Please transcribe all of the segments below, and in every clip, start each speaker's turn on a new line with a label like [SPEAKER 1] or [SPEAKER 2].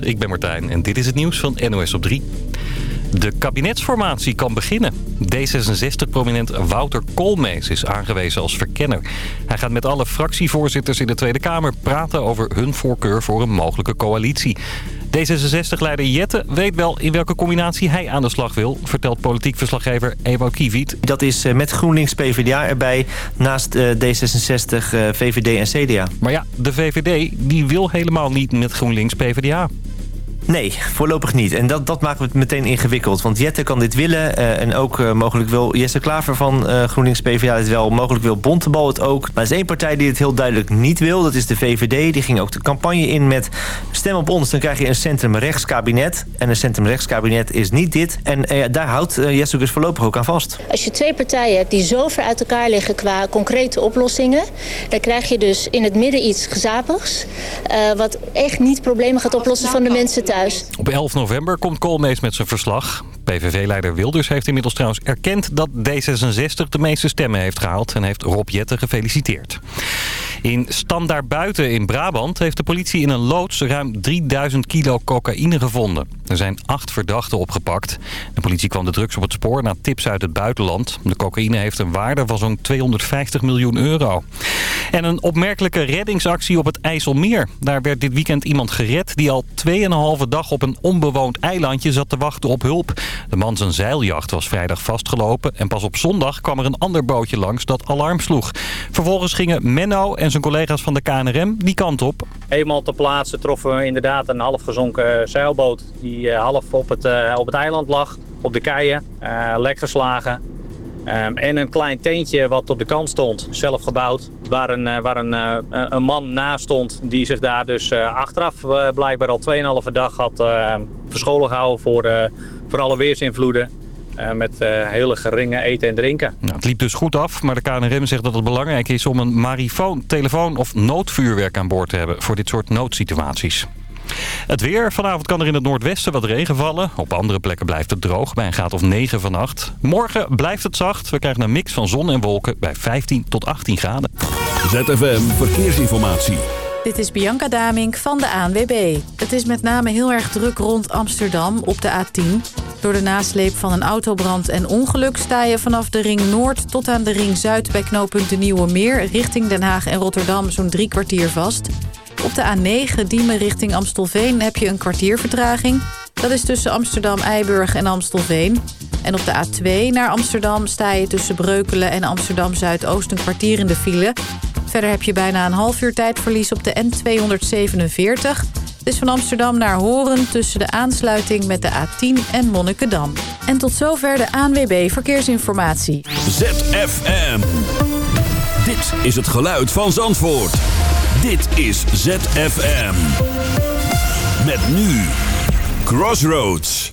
[SPEAKER 1] ik ben Martijn en dit is het nieuws van NOS op 3. De kabinetsformatie kan beginnen. D66-prominent Wouter Koolmees is aangewezen als verkenner. Hij gaat met alle fractievoorzitters in de Tweede Kamer praten over hun voorkeur voor een mogelijke coalitie. D66-leider Jette weet wel in welke combinatie hij aan de slag wil... vertelt politiek verslaggever Ewo Kiewiet.
[SPEAKER 2] Dat is eh, met GroenLinks PvdA erbij, naast eh, D66, eh, VVD en CDA.
[SPEAKER 1] Maar ja, de VVD die wil helemaal niet met GroenLinks PvdA.
[SPEAKER 2] Nee, voorlopig niet. En dat, dat maakt het meteen ingewikkeld. Want Jette kan dit willen. Uh, en ook uh, mogelijk wil Jesse Klaver van uh, GroenLinks PvdA het wel. Mogelijk wil Bontebal het ook. Maar er is één partij die het heel duidelijk niet wil. Dat is de VVD. Die ging ook de campagne in met stem op ons. Dan krijg je een centrumrechtskabinet. En een centrumrechtskabinet is niet dit. En daar houdt Jesse dus voorlopig ook aan vast.
[SPEAKER 3] Als je twee partijen hebt die zo ver uit elkaar liggen qua concrete oplossingen. Dan krijg je dus in het midden iets gezapigs. wat echt niet problemen gaat oplossen van de mensen thuis.
[SPEAKER 1] Op 11 november komt Koolmees met zijn verslag. PVV-leider Wilders heeft inmiddels trouwens erkend dat D66 de meeste stemmen heeft gehaald... en heeft Rob Jetten gefeliciteerd. In Standaard Buiten in Brabant heeft de politie in een loods ruim 3000 kilo cocaïne gevonden. Er zijn acht verdachten opgepakt. De politie kwam de drugs op het spoor na tips uit het buitenland. De cocaïne heeft een waarde van zo'n 250 miljoen euro. En een opmerkelijke reddingsactie op het IJsselmeer. Daar werd dit weekend iemand gered die al 2,5 dag op een onbewoond eilandje zat te wachten op hulp. De man zijn zeiljacht was vrijdag vastgelopen en pas op zondag kwam er een ander bootje langs dat alarm sloeg. Vervolgens gingen Menno en zijn collega's van de KNRM die kant op.
[SPEAKER 4] Eenmaal ter plaatse troffen we inderdaad een half gezonken zeilboot die half op het, op het eiland lag, op de keien, lek geslagen. Um, en een klein tentje wat op de kant stond, zelf gebouwd, waar een, waar een, een man naast stond die zich daar dus achteraf blijkbaar al 2,5 dag had verscholen gehouden voor, voor alle weersinvloeden. met hele geringe eten en drinken.
[SPEAKER 1] Nou, het liep dus goed af, maar de KNRM zegt dat het belangrijk is om een marifoon, telefoon of noodvuurwerk aan boord te hebben voor dit soort noodsituaties. Het weer. Vanavond kan er in het noordwesten wat regen vallen. Op andere plekken blijft het droog bij een graad of 9 vannacht. Morgen blijft het zacht. We krijgen een mix van zon en wolken bij 15 tot 18 graden.
[SPEAKER 5] ZFM Verkeersinformatie.
[SPEAKER 6] Dit is Bianca Damink van de ANWB. Het is met name heel erg druk rond Amsterdam op de A10. Door de nasleep van een autobrand en ongeluk sta je vanaf de Ring Noord tot aan de Ring Zuid bij knooppunt de Nieuwe Meer... richting Den Haag en Rotterdam zo'n drie kwartier vast... Op de A9 Diemen richting Amstelveen heb je een kwartiervertraging. Dat is tussen Amsterdam-Eiburg en Amstelveen. En op de A2 naar Amsterdam sta je tussen Breukelen en Amsterdam-Zuidoost een kwartier in de file. Verder heb je bijna een half uur tijdverlies op de N247. Dus van Amsterdam naar Horen tussen de aansluiting met de A10 en Monnikendam. En tot zover de ANWB Verkeersinformatie.
[SPEAKER 5] ZFM. Dit is het geluid van Zandvoort. Dit is ZFM. Met nu Crossroads.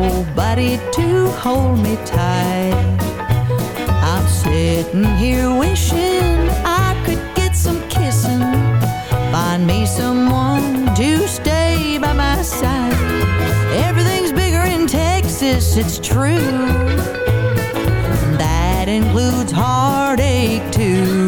[SPEAKER 7] nobody to hold me tight. I'm sitting here wishing I could get some kissing. Find me someone to stay by my side. Everything's bigger in Texas, it's true. That includes heartache too.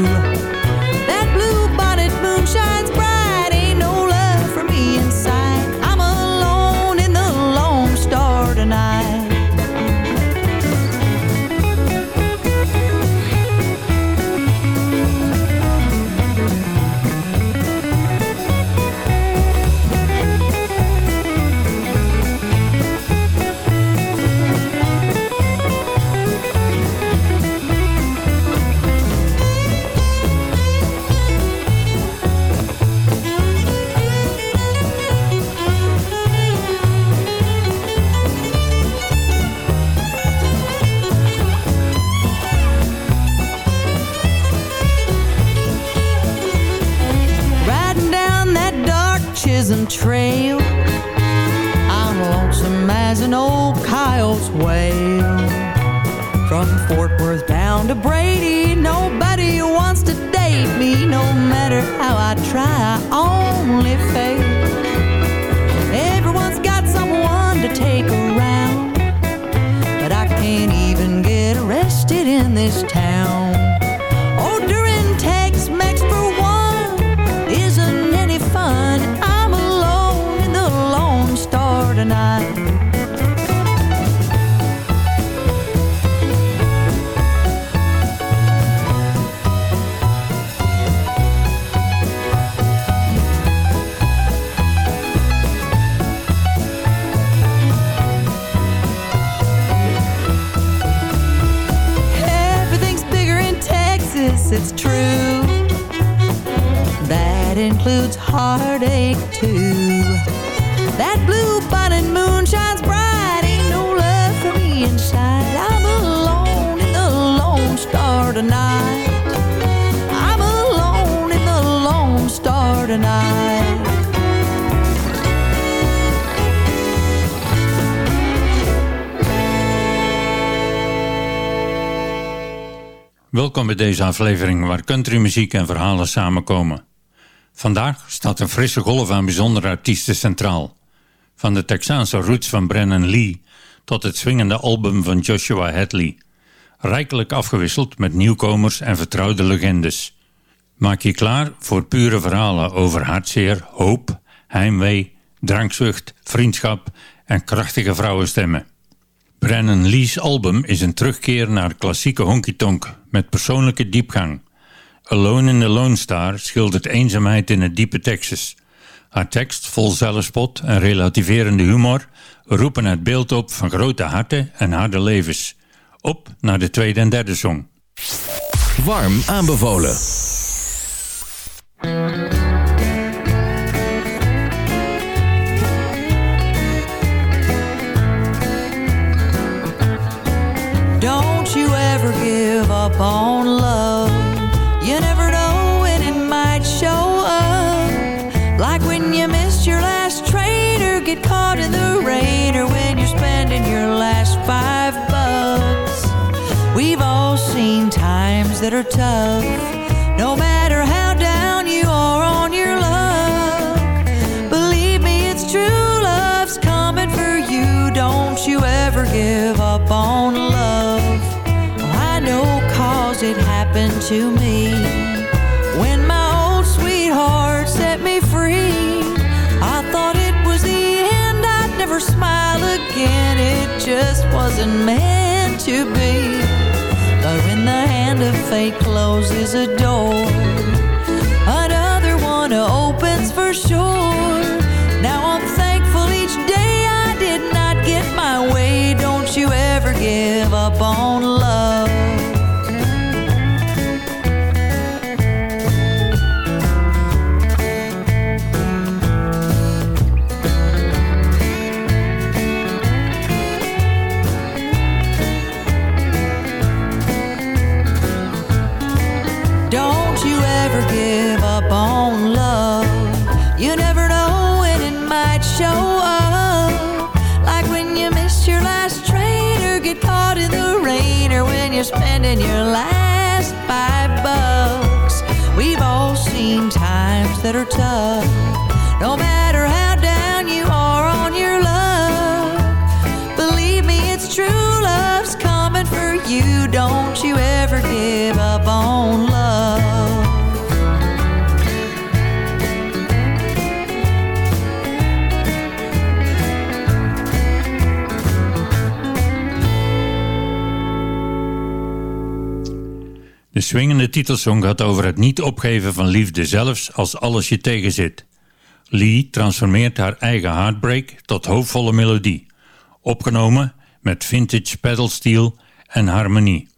[SPEAKER 7] Brady, nobody wants to date me. No matter how I try, heartache too. That blue bonnet moon shines bright, ain't no love for me inside. I'm alone in the Lone Star tonight. I'm alone in the Lone Star tonight.
[SPEAKER 8] Welkom bij deze aflevering waar countrymuziek en verhalen samenkomen. Vandaag staat een frisse golf aan bijzondere artiesten centraal. Van de Texaanse roots van Brennan Lee tot het swingende album van Joshua Hadley. Rijkelijk afgewisseld met nieuwkomers en vertrouwde legendes. Maak je klaar voor pure verhalen over hartzeer, hoop, heimwee, drankzucht, vriendschap en krachtige vrouwenstemmen. Brennan Lee's album is een terugkeer naar klassieke honky-tonk met persoonlijke diepgang. Alone in the Lone Star schildert eenzaamheid in het diepe Texas. Haar tekst, vol zelfspot en relativerende humor, roepen het beeld op van grote harten en harde levens. Op naar de tweede en derde song.
[SPEAKER 9] Warm aanbevolen.
[SPEAKER 7] Don't you ever give up on love. When you missed your last train or get caught in the rain or when you're spending your last five bucks. We've all seen times that are tough. No matter how down you are on your luck. Believe me, it's true love's coming for you. Don't you ever give up on love. Oh, I know cause it happened to me. Wasn't meant to be. But when the hand of fate closes a door, you're spending your last five bucks. We've all seen times that are tough. No matter
[SPEAKER 8] swingende titelsong gaat over het niet opgeven van liefde zelfs als alles je tegenzit. Lee transformeert haar eigen heartbreak tot hoopvolle melodie. Opgenomen met vintage pedalsteel en harmonie.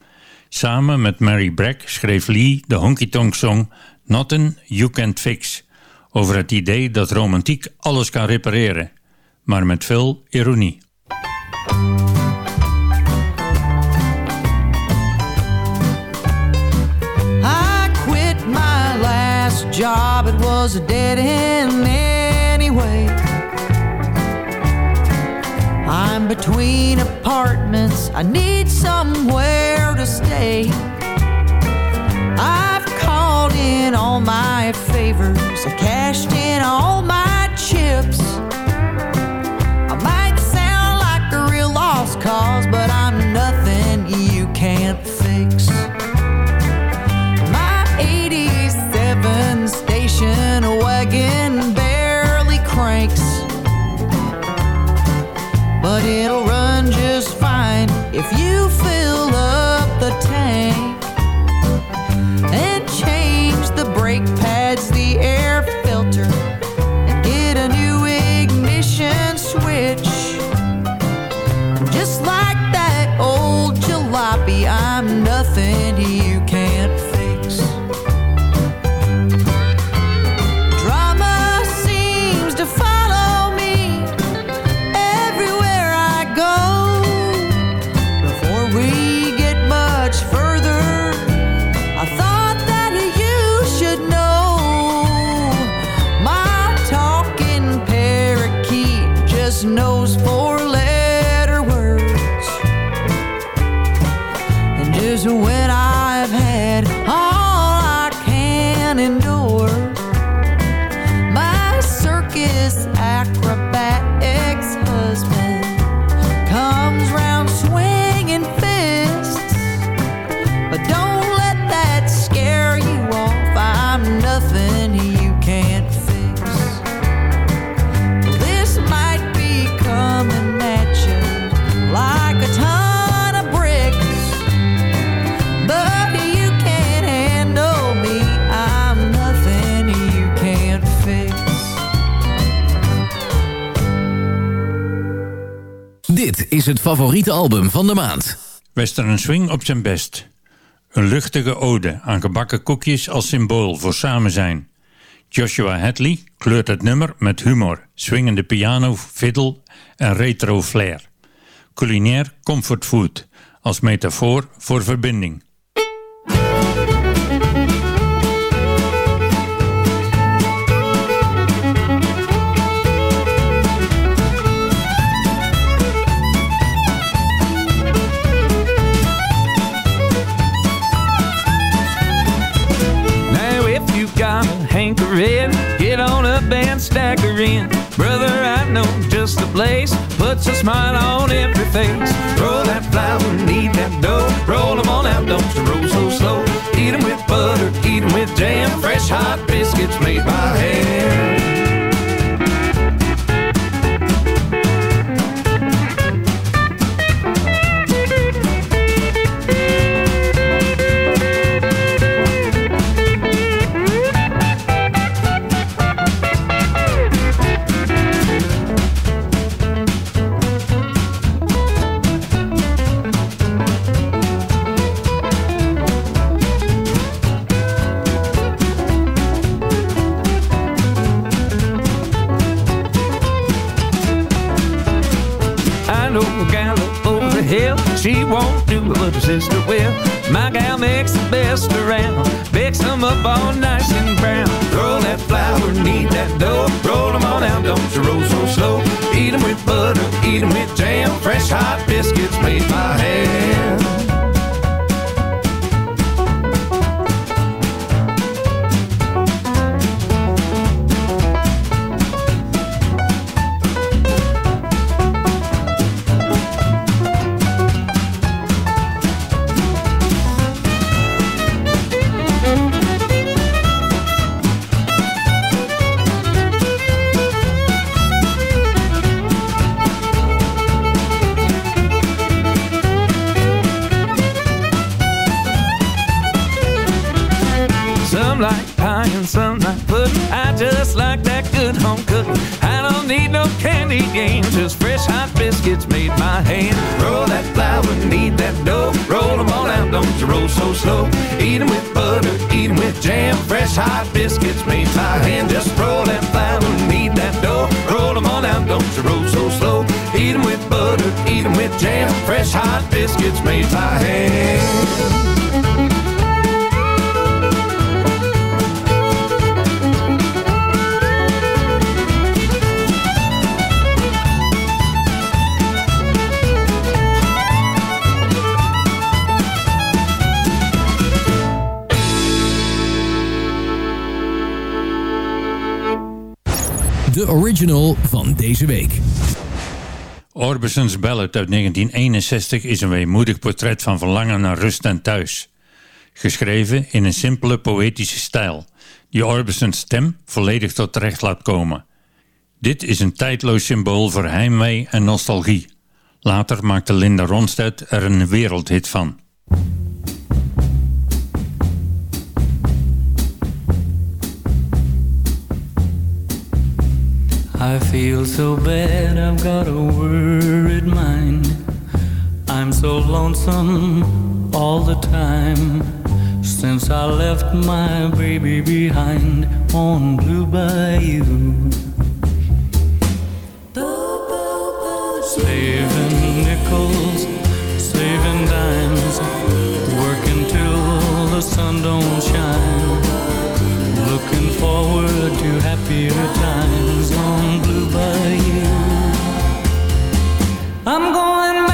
[SPEAKER 8] Samen met Mary Bragg schreef Lee de honky-tonk song Nothing You Can't Fix. Over het idee dat romantiek alles kan repareren. Maar met veel ironie.
[SPEAKER 7] job, it was a dead end anyway. I'm between apartments, I need somewhere to stay. I've called in all my favors, I cashed in all my chips.
[SPEAKER 9] is het favoriete album van de maand.
[SPEAKER 8] Western Swing op zijn best. Een luchtige ode aan gebakken koekjes als symbool voor samen zijn. Joshua Hadley kleurt het nummer met humor, swingende piano, fiddle en retro flair. Culinair comfortfood als metafoor voor verbinding.
[SPEAKER 10] just the place. Puts a smile on every face. Roll that flour knead that dough. Roll them on out, don't you roll so slow. Eat them with butter, eat them with jam. Fresh hot biscuits made by hand.
[SPEAKER 9] Original van deze week.
[SPEAKER 8] Orbison's Ballad uit 1961 is een weemoedig portret van verlangen naar rust en thuis. Geschreven in een simpele poëtische stijl, die Orbison's stem volledig tot terecht laat komen. Dit is een tijdloos symbool voor heimwee en nostalgie. Later maakte Linda Ronstadt er een wereldhit van.
[SPEAKER 11] I feel so bad, I've got a worried mind. I'm so lonesome all the time since I left my baby behind on Blue Bayou. Saving nickels, saving dimes, working till the sun don't shine. Looking forward to happier times on Blue Bayou. I'm going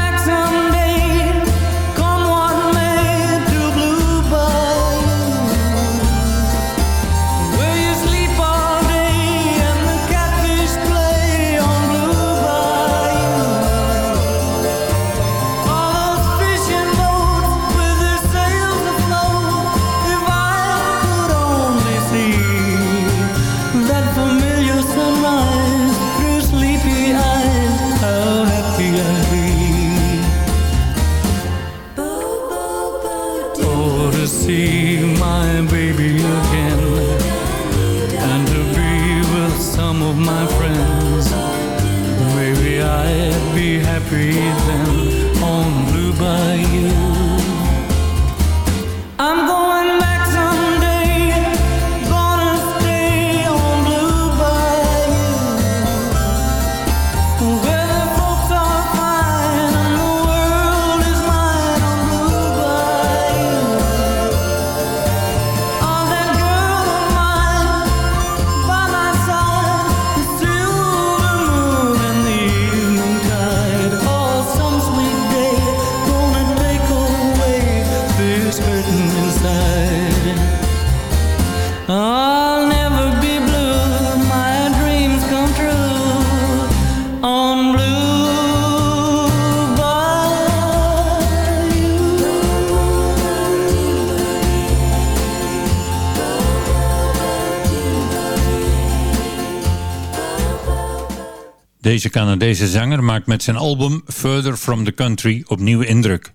[SPEAKER 8] Deze Canadese zanger maakt met zijn album Further From The Country opnieuw indruk.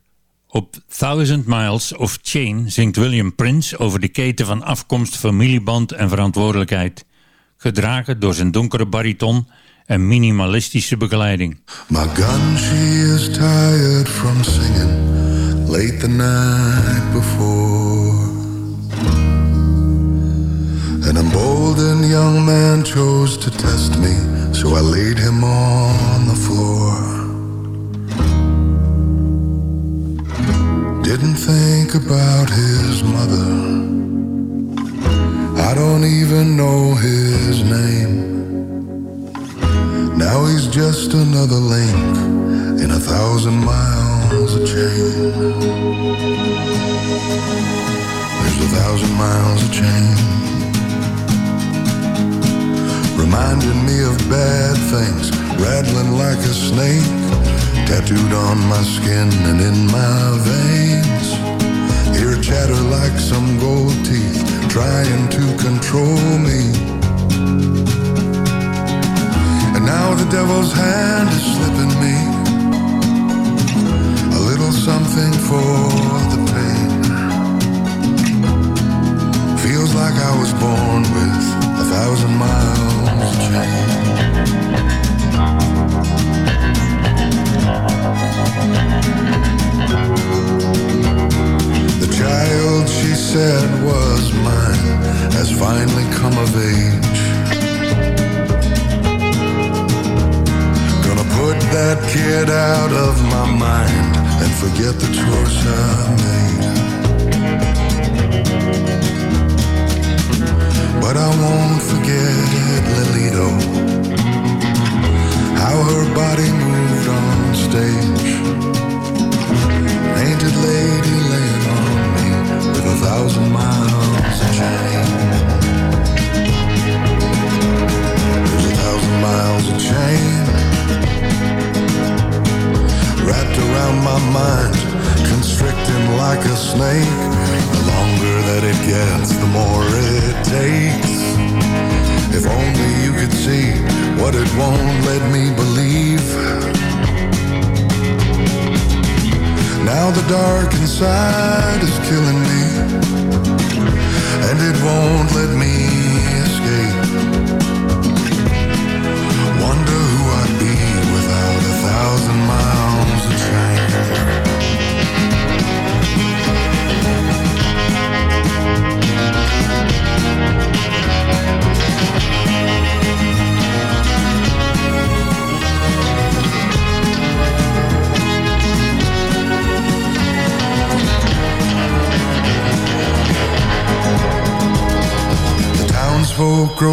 [SPEAKER 8] Op Thousand Miles of Chain zingt William Prince over de keten van afkomst, familieband en verantwoordelijkheid. Gedragen door zijn donkere bariton en minimalistische begeleiding.
[SPEAKER 12] My is tired from singing late the night before. An young man chose to test me, so I laid him on the floor. Didn't think about his mother. I don't even know his name. Now he's just another link in a thousand miles of chain. There's a thousand miles of chain. Reminding me of bad things, rattling like a snake, tattooed on my skin and in my veins. Hear chatter like some gold teeth, trying to control me. And now the devil's hand is slipping me a little something for the pain. Feels like I was born with thousand miles chain. The child she said was mine has finally come of age. Gonna put that kid out of my mind and forget the choice I made. But I won't forget Lilito How her body moved on stage. Painted lady laying on me With a thousand miles of chain. There's a thousand miles of chain. Wrapped around my mind Constricting like a snake. The longer that it gets, the more it takes. If only you could see what it won't let me believe. Now the dark inside is killing me, and it won't let me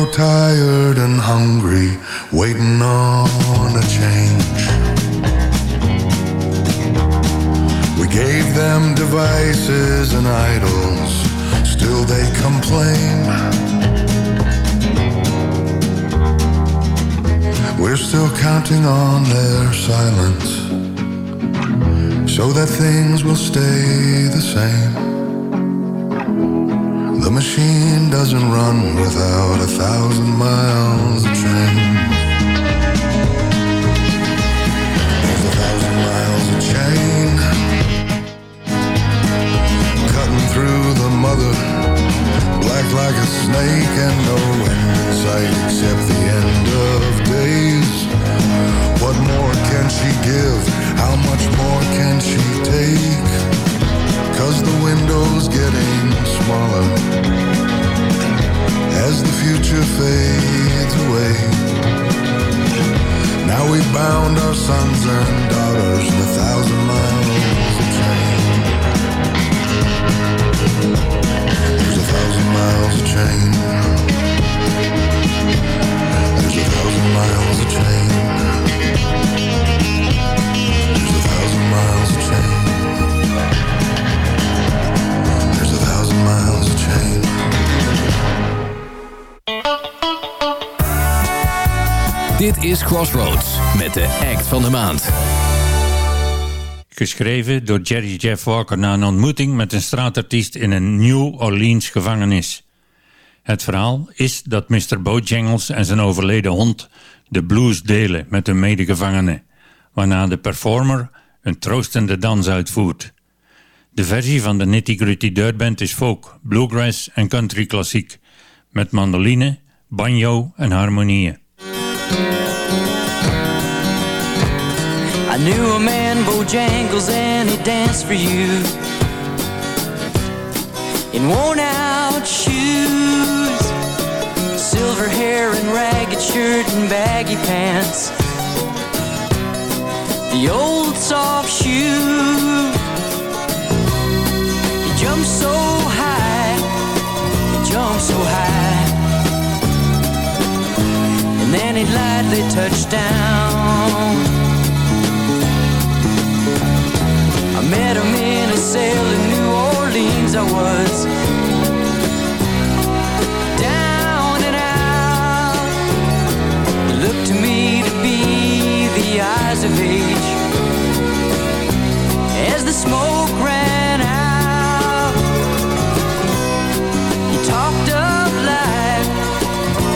[SPEAKER 12] grow
[SPEAKER 9] is Crossroads met de act van de maand.
[SPEAKER 8] Geschreven door Jerry Jeff Walker na een ontmoeting met een straatartiest in een New Orleans gevangenis. Het verhaal is dat Mr. Bojangles en zijn overleden hond de blues delen met hun medegevangenen, waarna de performer een troostende dans uitvoert. De versie van de Nitty Gritty Dirt Band is folk, bluegrass en country klassiek, met mandoline, banjo en harmonieën.
[SPEAKER 13] Knew a man, Bojangles, and he danced for you in worn out shoes, silver hair and ragged shirt and baggy pants. The old soft shoe. He jumped so high, he jumped so high, and then he lightly touched down. Met him in a cell in New Orleans. I was down and out. He looked to me to be the eyes of age. As the smoke ran out, he talked of life.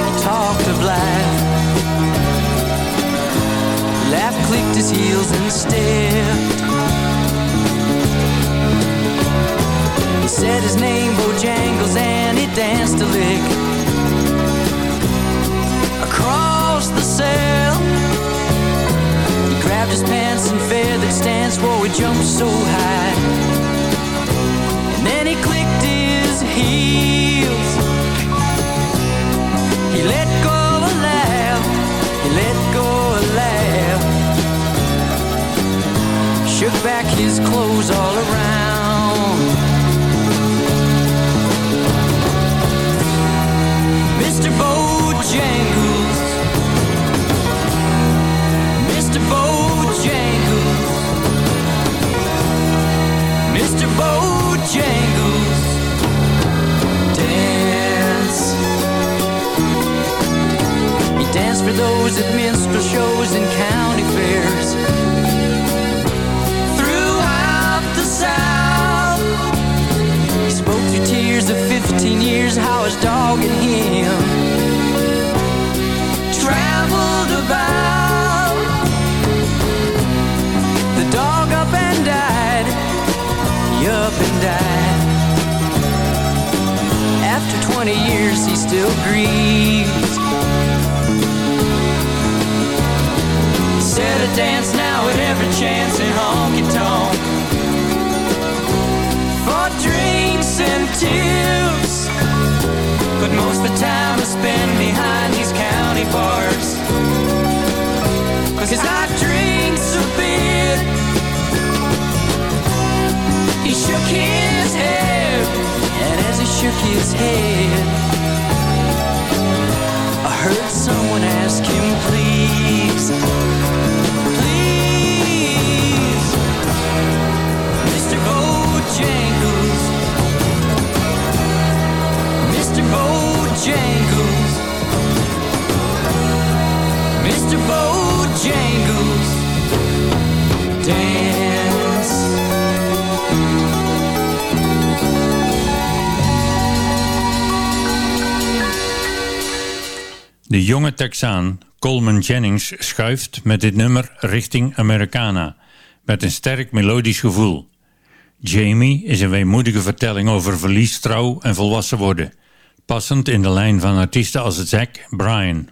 [SPEAKER 13] He talked of life. Laugh clicked his heels and stepped. Said his name, Bojangles, and he danced a lick across the cell. He grabbed his pants and feathered stance, whoa, he jumped so high. And then he clicked his heels. He let go a laugh, he let go a laugh. Shook back his clothes all around. those at minstrel shows and county fairs. Throughout the South, he spoke through tears of 15 years, how his dog and him traveled about. The dog up and died, he up and died. After 20
[SPEAKER 14] years, he still grieves Said a dance now at every chance in honky tonk for drinks and tips. But most of the time I spend behind these county bars. Cause I drinks a bit. He shook his head, and as he shook his head, I heard someone ask him, please, Bojangles, Mr. Bojangles.
[SPEAKER 8] De jonge Texaan Coleman Jennings schuift met dit nummer richting Americana, met een sterk melodisch gevoel. Jamie is een weemoedige vertelling over verlies, trouw en volwassen worden, passend in de lijn van artiesten als Zack Bryan.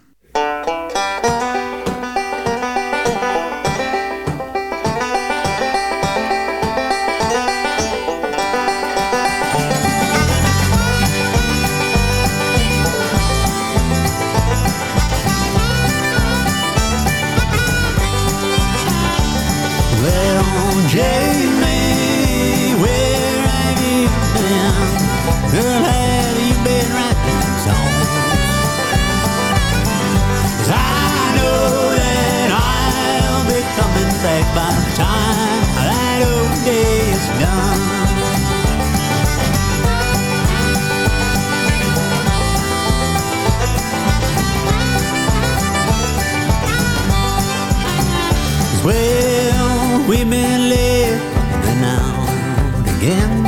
[SPEAKER 14] Again,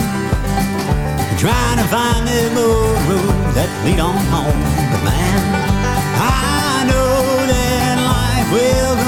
[SPEAKER 14] trying to find the old road that lead on home. But man, I know that life will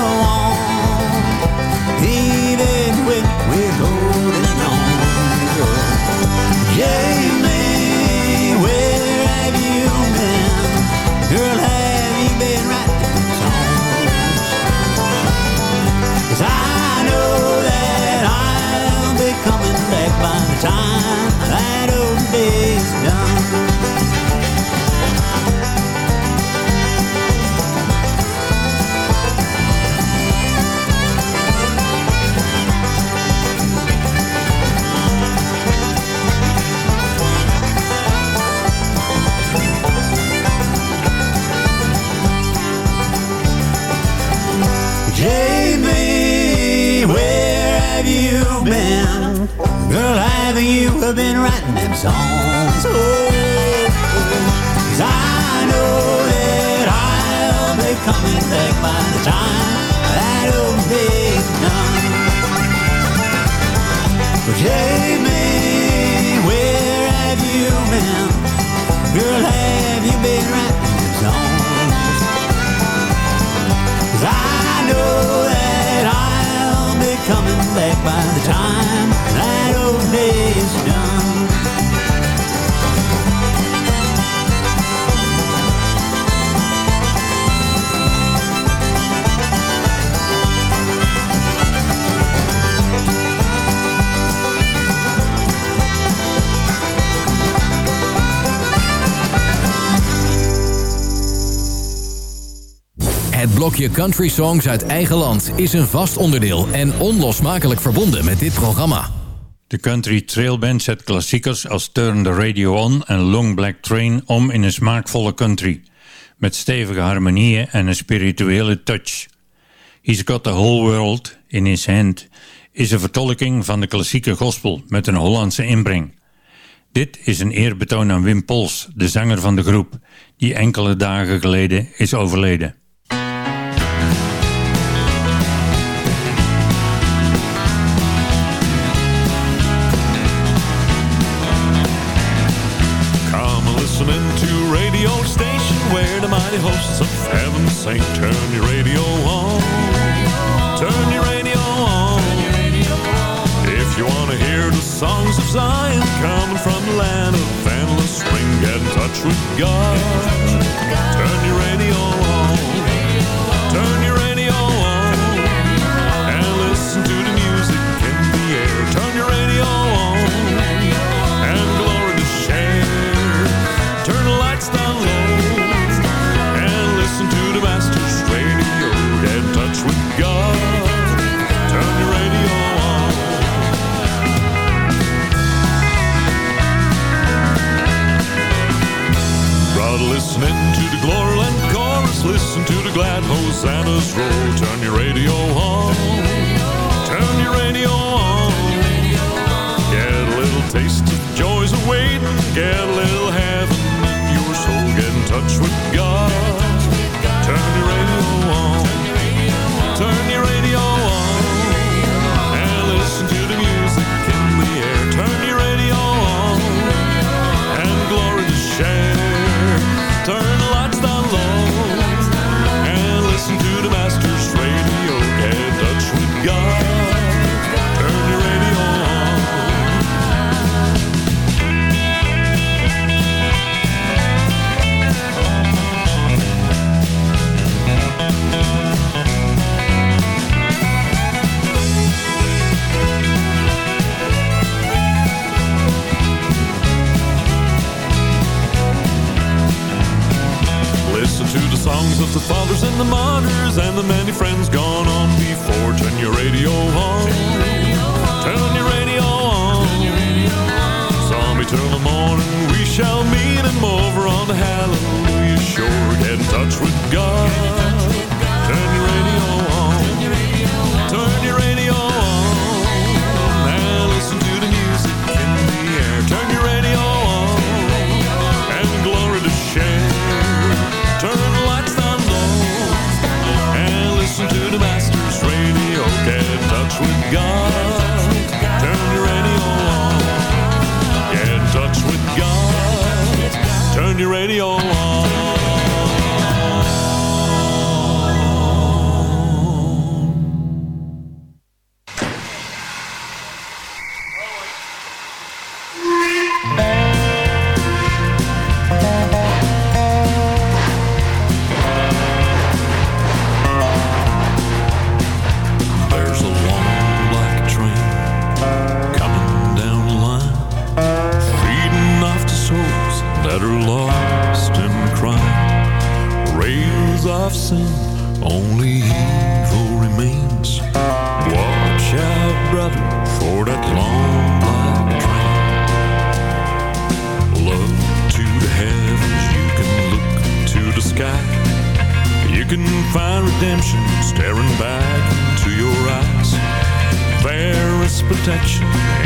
[SPEAKER 9] Country Songs uit eigen land is een vast onderdeel en onlosmakelijk verbonden met dit programma.
[SPEAKER 8] De Country Trail Band zet klassiekers als Turn the Radio On en Long Black Train om in een smaakvolle country. Met stevige harmonieën en een spirituele touch. He's Got the Whole World in His Hand is een vertolking van de klassieke gospel met een Hollandse inbreng. Dit is een eerbetoon aan Wim Pols, de zanger van de groep, die enkele dagen geleden is overleden.
[SPEAKER 15] God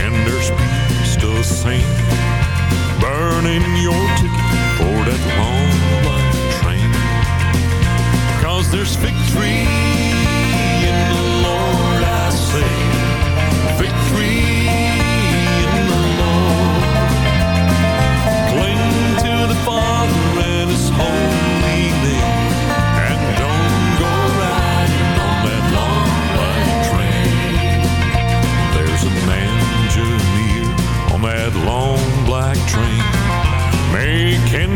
[SPEAKER 15] and their speed's the same. Burning your ticket for that long line train. Cause there's victory in the Lord, I say. Victory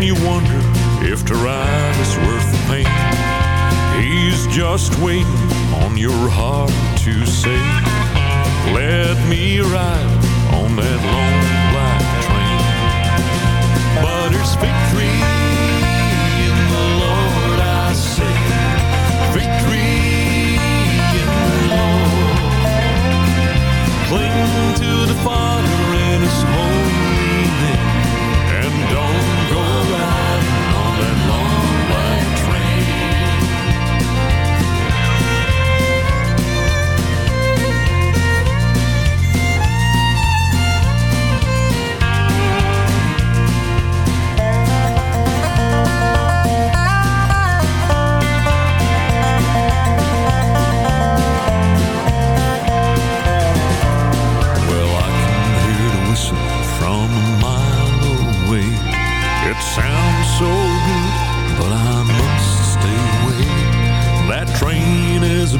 [SPEAKER 15] you wonder if to ride is worth the pain. He's just waiting on your heart to say, Let me ride on that long black train. But there's victory in the Lord, I say. Victory in the Lord. Cling to the Father and His Holy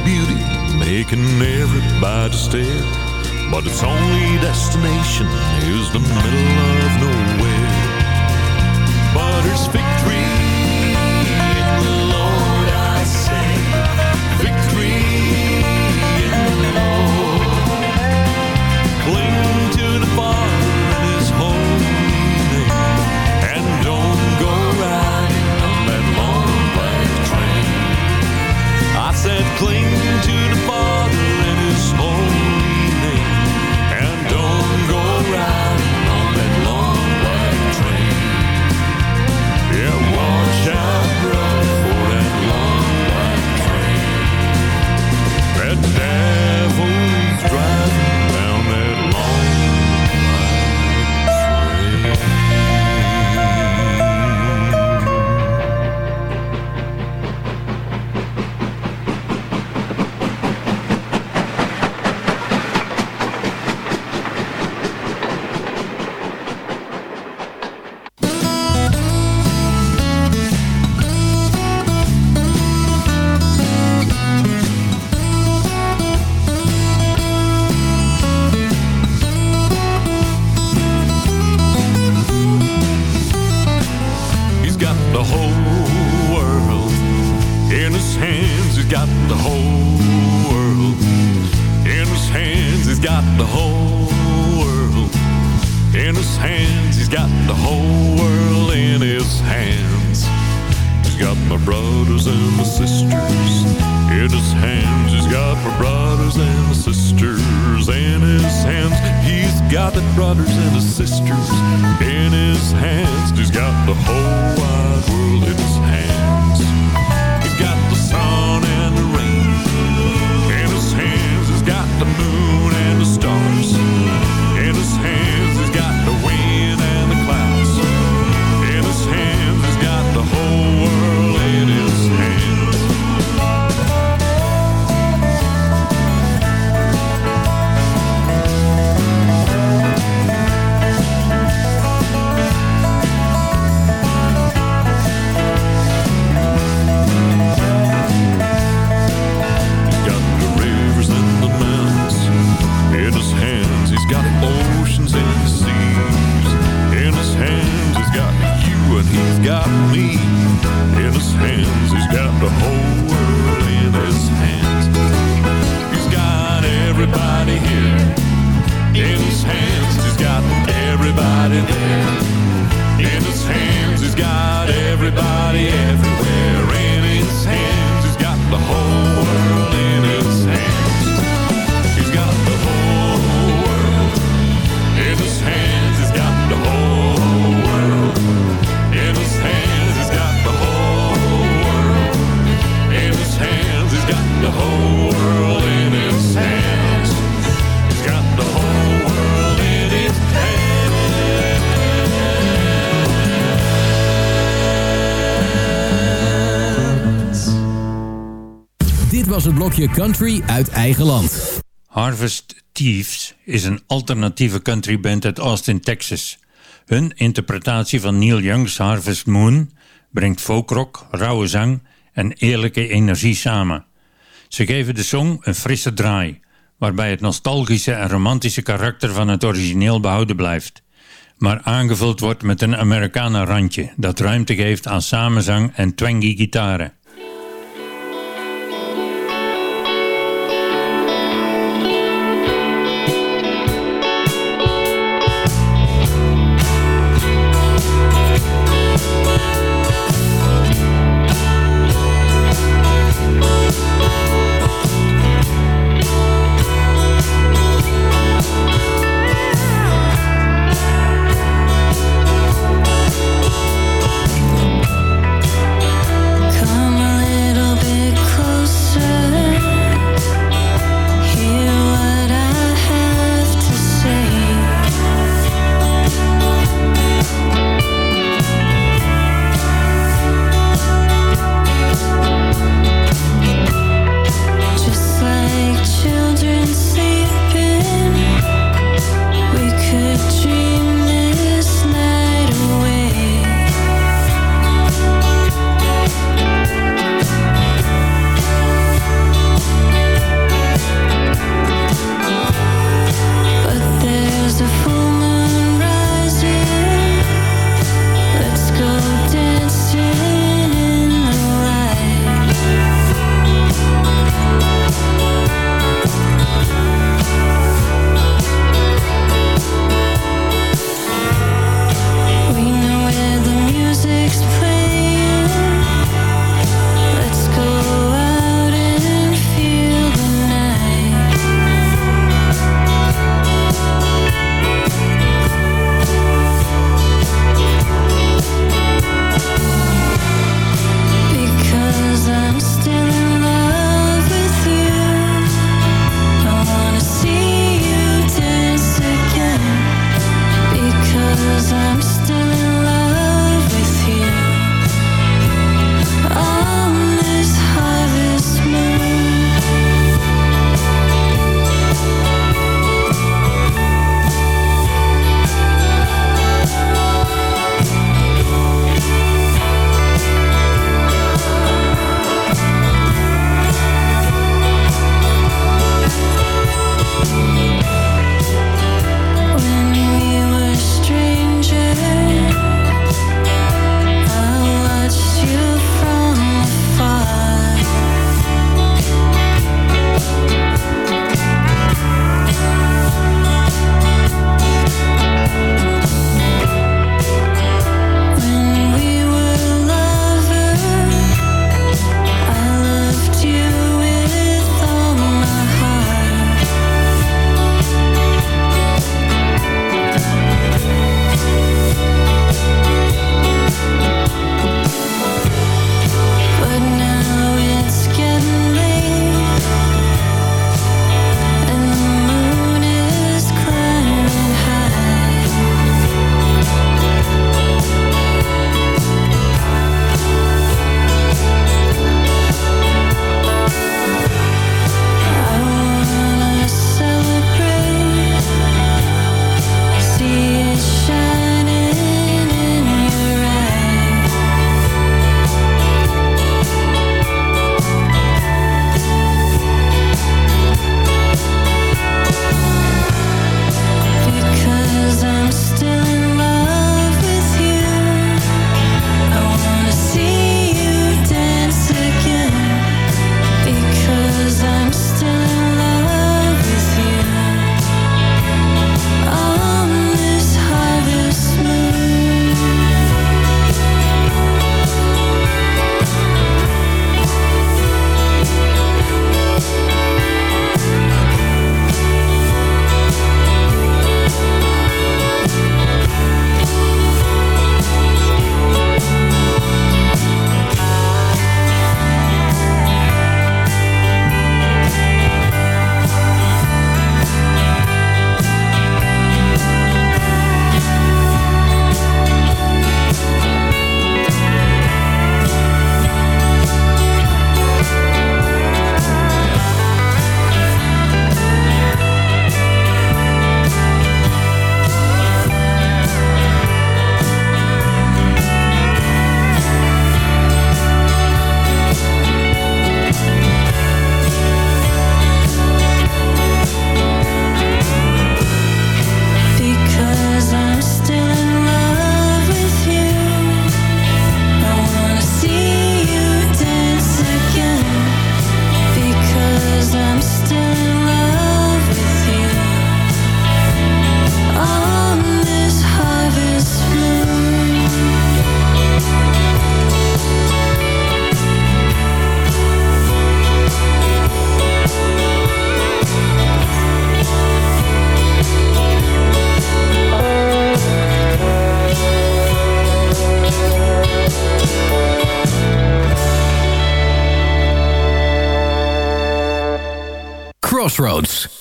[SPEAKER 15] beauty making everybody stare. But its only destination is the middle of nowhere. But victory
[SPEAKER 9] blokje country uit eigen land.
[SPEAKER 8] Harvest Thieves is een alternatieve countryband uit Austin, Texas. Hun interpretatie van Neil Young's Harvest Moon brengt folkrock, rauwe zang en eerlijke energie samen. Ze geven de song een frisse draai, waarbij het nostalgische en romantische karakter van het origineel behouden blijft, maar aangevuld wordt met een Amerikanen randje dat ruimte geeft aan samenzang en twangy gitaren.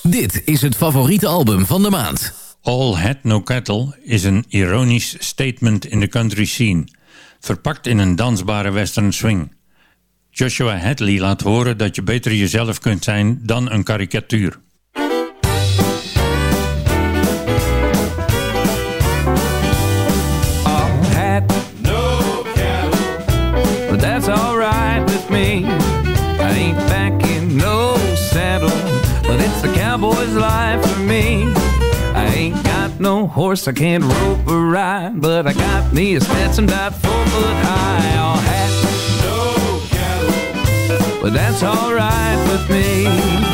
[SPEAKER 9] Dit is het favoriete album van de maand.
[SPEAKER 8] All Had No Cattle is een ironisch statement in de country scene, verpakt in een dansbare western swing. Joshua Hadley laat horen dat je beter jezelf kunt zijn dan een karikatuur.
[SPEAKER 10] Horse, I can't rope or ride, but I got me a Stetson about four foot high. All had no cattle, but that's alright with me.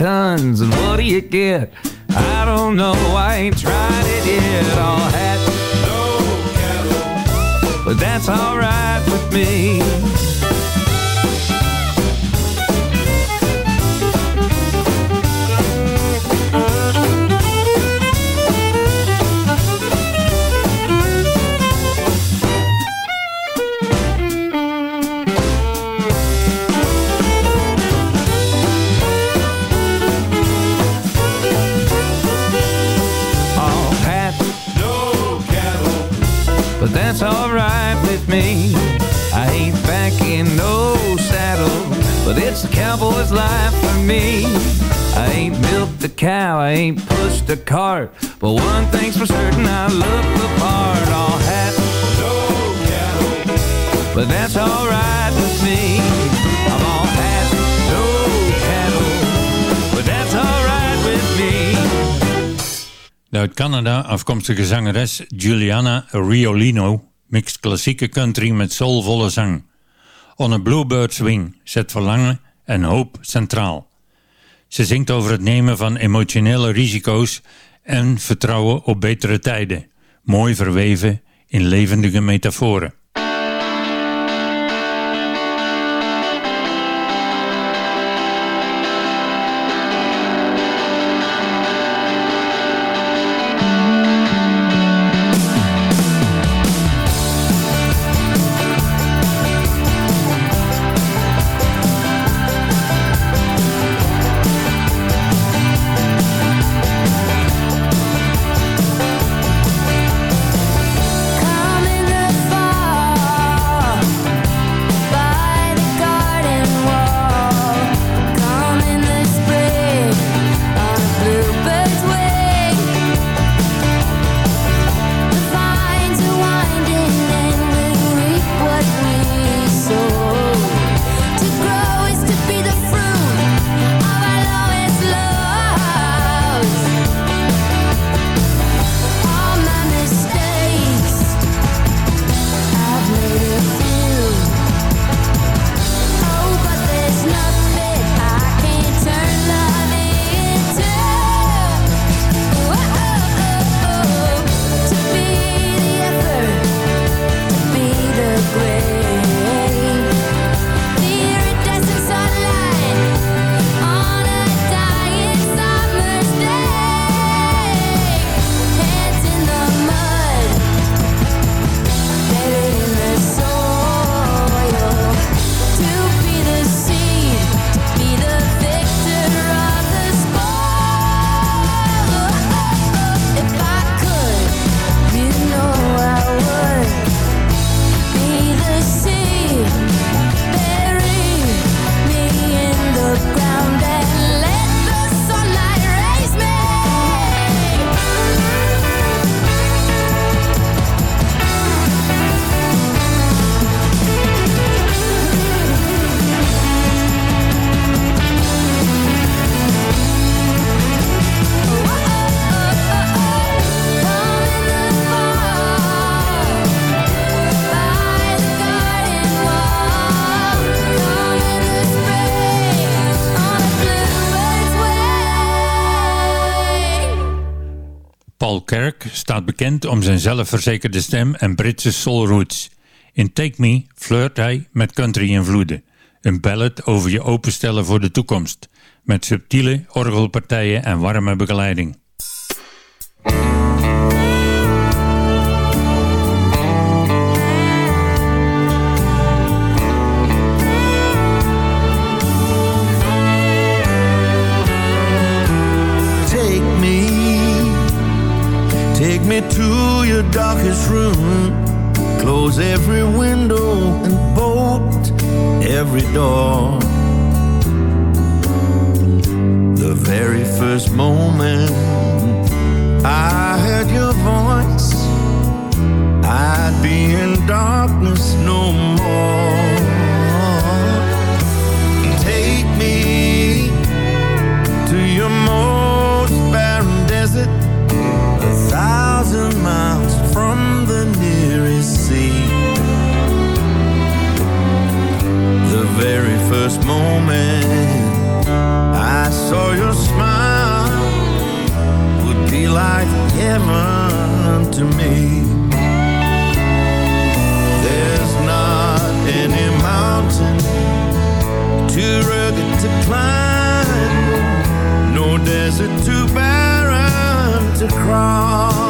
[SPEAKER 10] Tons, and what do you get? Me. I ain't milked a cow, I ain't pushed a cart, but one thing's for certain, I look the part. All had no cattle, but that's alright with me. I'm all had no cattle, but that's with me.
[SPEAKER 8] De uit Canada afkomstige zangeres Juliana Riolino mixt klassieke country met soulvolle zang. On a Bluebird's Wing zet verlangen en hoop centraal. Ze zingt over het nemen van emotionele risico's en vertrouwen op betere tijden, mooi verweven in levendige metaforen. Bekend om zijn zelfverzekerde stem en Britse soul roots. In Take Me flirt hij met country-invloeden. Een ballad over je openstellen voor de toekomst. Met subtiele orgelpartijen en warme begeleiding.
[SPEAKER 16] To your darkest room. Close every window and bolt every door. The very first moment I heard your voice, I'd be in darkness no more. Sea. The very first moment I saw your smile would be like heaven to me. There's not any mountain too rugged to climb, no desert too barren to cross.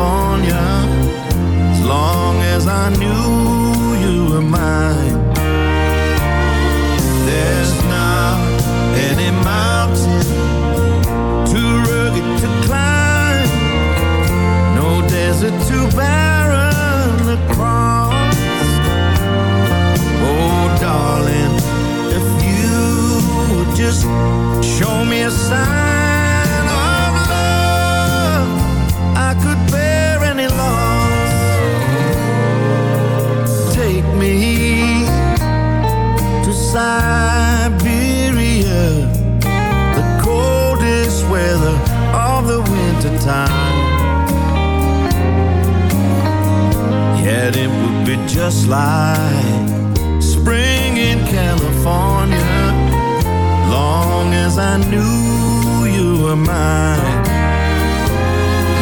[SPEAKER 16] California as long as I knew you were mine. There's not any mountain too rugged to climb, no desert too barren to cross. Oh, darling, if you would just show me a sign time. Yet it would be just like spring in California, long as I knew you were mine.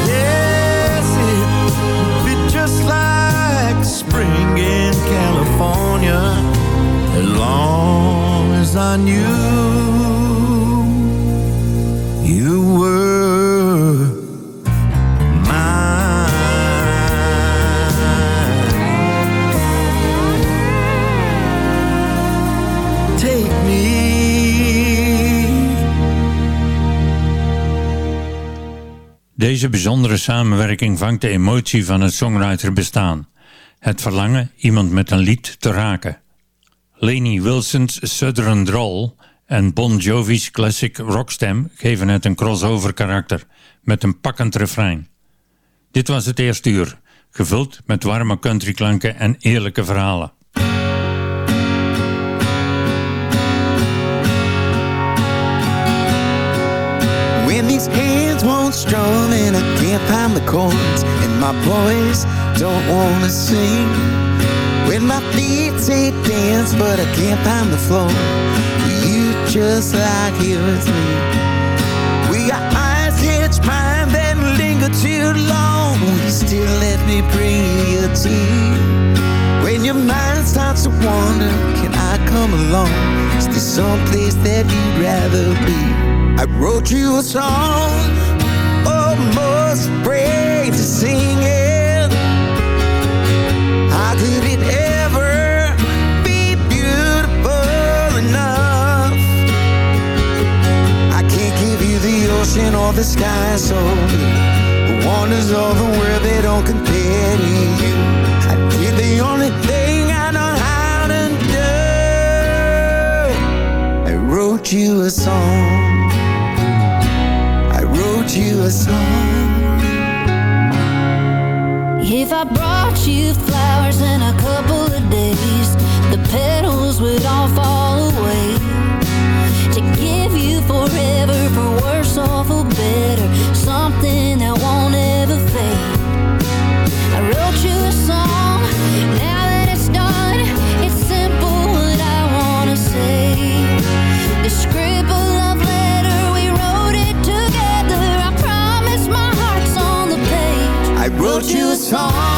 [SPEAKER 16] Yes, it would be just like spring in California, as long as I knew
[SPEAKER 8] Deze bijzondere samenwerking vangt de emotie van het songwriter bestaan. Het verlangen iemand met een lied te raken. Laney Wilson's Southern Drawl en Bon Jovi's classic rockstem geven het een crossover karakter met een pakkend refrein. Dit was het eerste uur, gevuld met warme countryklanken en eerlijke verhalen.
[SPEAKER 17] When these hands won't strum and I can't find the chords. And my voice don't wanna sing. When my feet say dance but I can't find the floor. You just like me We got eyes catch mine that linger too long. You still let me bring you tea. When your mind starts to wander come along? Is there someplace that you'd rather be? I wrote you a song, oh, almost afraid to sing it. How could it ever be beautiful enough? I can't give you the ocean or the sky so. The wonders of the world they don't compare to you. I did the only thing wrote you a song. I wrote you a song.
[SPEAKER 18] If I brought you flowers in a couple of days The petals would all fall.
[SPEAKER 5] 唱